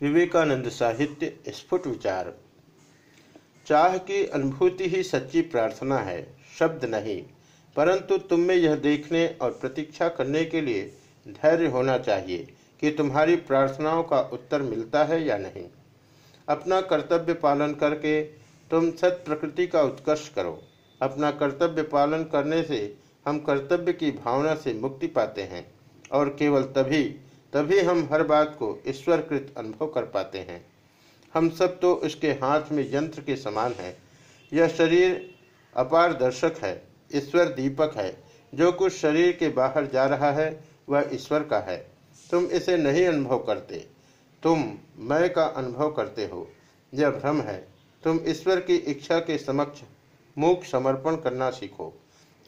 विवेकानंद साहित्य, स्फुट विचार। चाह की अनुभूति ही सच्ची प्रार्थना है, शब्द नहीं, परंतु तुम में यह देखने और प्रतीक्षा करने के लिए धैर्य होना चाहिए कि तुम्हारी प्रार्थनाओं का उत्तर मिलता है या नहीं। अपना कर्तव्य पालन करके तुम सत प्रकृति का उत्कर्ष करो। अपना कर्तव्य पालन करने से हम कर्तव्य की भावना से मुक्ति पाते हैं और केवल तभी तभी हम हर बात को ईश्वरकृत अनुभव कर पाते हैं। हम सब तो उसके हाथ में यंत्र के समान है। यह शरीर अपार दर्शक है, ईश्वर दीपक है। जो कुछ शरीर के बाहर जा रहा है, वह ईश्वर का है। तुम इसे नहीं अनुभव करते। तुम मैं का अनुभव करते हो। यह भ्रम है। तुम ईश्वर की इच्छा के समक्ष मूक समर्पण करना सीखो।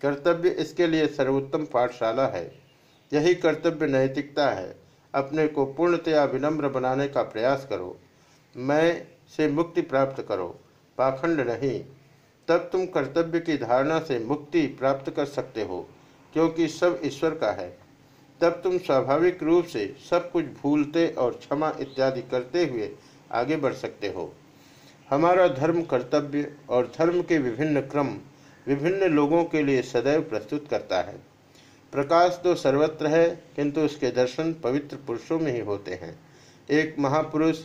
कर्तव्य इसके लिए सर्वोत्तम पाठशाला है। यही कर्तव्य नैतिकता है। अपने को पूर्णतया विनम्र बनाने का प्रयास करो। मैं से मुक्ति प्राप्त करो। पाखंड नहीं, तब तुम कर्तव्य की धारणा से मुक्ति प्राप्त कर सकते हो, क्योंकि सब ईश्वर का है। तब तुम स्वाभाविक रूप से सब कुछ भूलते और क्षमा इत्यादि करते हुए आगे बढ़ सकते हो। हमारा धर्म कर्तव्य और धर्म के विभिन्न क्रम विभिन्न लोगों के लिए सदैव प्रस्तुत करता है। प्रकाश तो सर्वत्र है, किंतु उसके दर्शन पवित्र पुरुषों में ही होते हैं। एक महापुरुष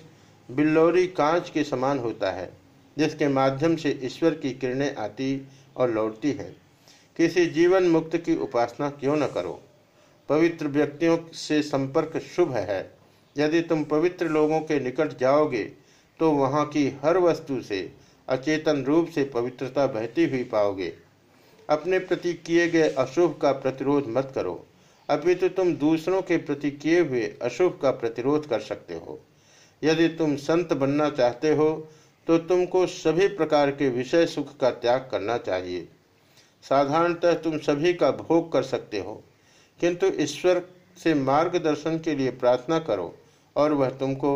बिल्लोरी कांच के समान होता है, जिसके माध्यम से ईश्वर की किरणें आती और लौटती हैं। किसी जीवन मुक्त की उपासना क्यों न करो? पवित्र व्यक्तियों से संपर्क शुभ है। यदि तुम पवित्र लोगों के निकट जाओगे तो वहाँ की हर वस्तु से अचेतन रूप से पवित्रता बहती हुई पाओगे। अपने प्रति किए गए अशुभ का प्रतिरोध मत करो। अपितु तो तुम दूसरों के प्रति किए हुए अशुभ का प्रतिरोध कर सकते हो। यदि तुम संत बनना चाहते हो तो तुमको सभी प्रकार के विषय सुख का त्याग करना चाहिए। साधारणतः तुम सभी का भोग कर सकते हो। किंतु ईश्वर से मार्गदर्शन के लिए प्रार्थना करो और वह तुमको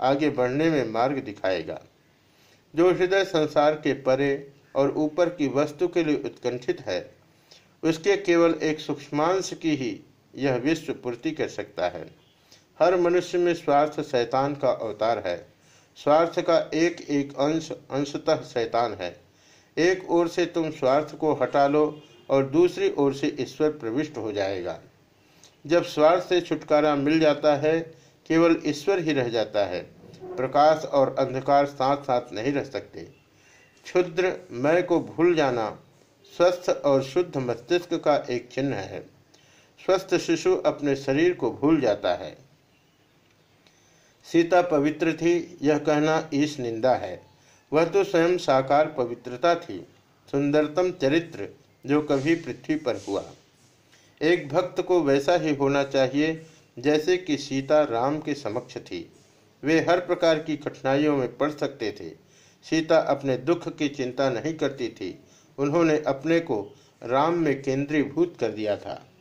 आगे बढ़ने में मार्ग दिखाएगा। जो हृदय संसार के परे और ऊपर की वस्तु के लिए उत्कंठित है। उसके केवल एक सूक्ष्मांश की ही यह विश्व पूर्ति कर सकता है। हर मनुष्य में स्वार्थ शैतान का अवतार है। स्वार्थ का एक एक अंश, अंशतः शैतान है। एक ओर से तुम स्वार्थ को हटा लो और दूसरी ओर से ईश्वर प्रविष्ट हो जाएगा। जब स्वार्थ से छुटकारा मिल जाता है, केवल ईश्वर ही रह जाता है। प्रकाश और अंधकार साथ साथ नहीं रह सकते। क्षुद्र मैं को भूल जाना स्वस्थ और शुद्ध मस्तिष्क का एक चिन्ह है। स्वस्थ शिशु अपने शरीर को भूल जाता है। सीता पवित्र थी, यह कहना ईश निंदा है। वह तो स्वयं साकार पवित्रता थी, सुंदरतम चरित्र जो कभी पृथ्वी पर हुआ। एक भक्त को वैसा ही होना चाहिए, जैसे कि सीता राम के समक्ष थी। वे हर प्रकार की कठिनाइयों में पड़ सकते थे सीता अपने दुख की चिंता नहीं करती थी। उन्होंने अपने को राम में केंद्रीभूत कर दिया था।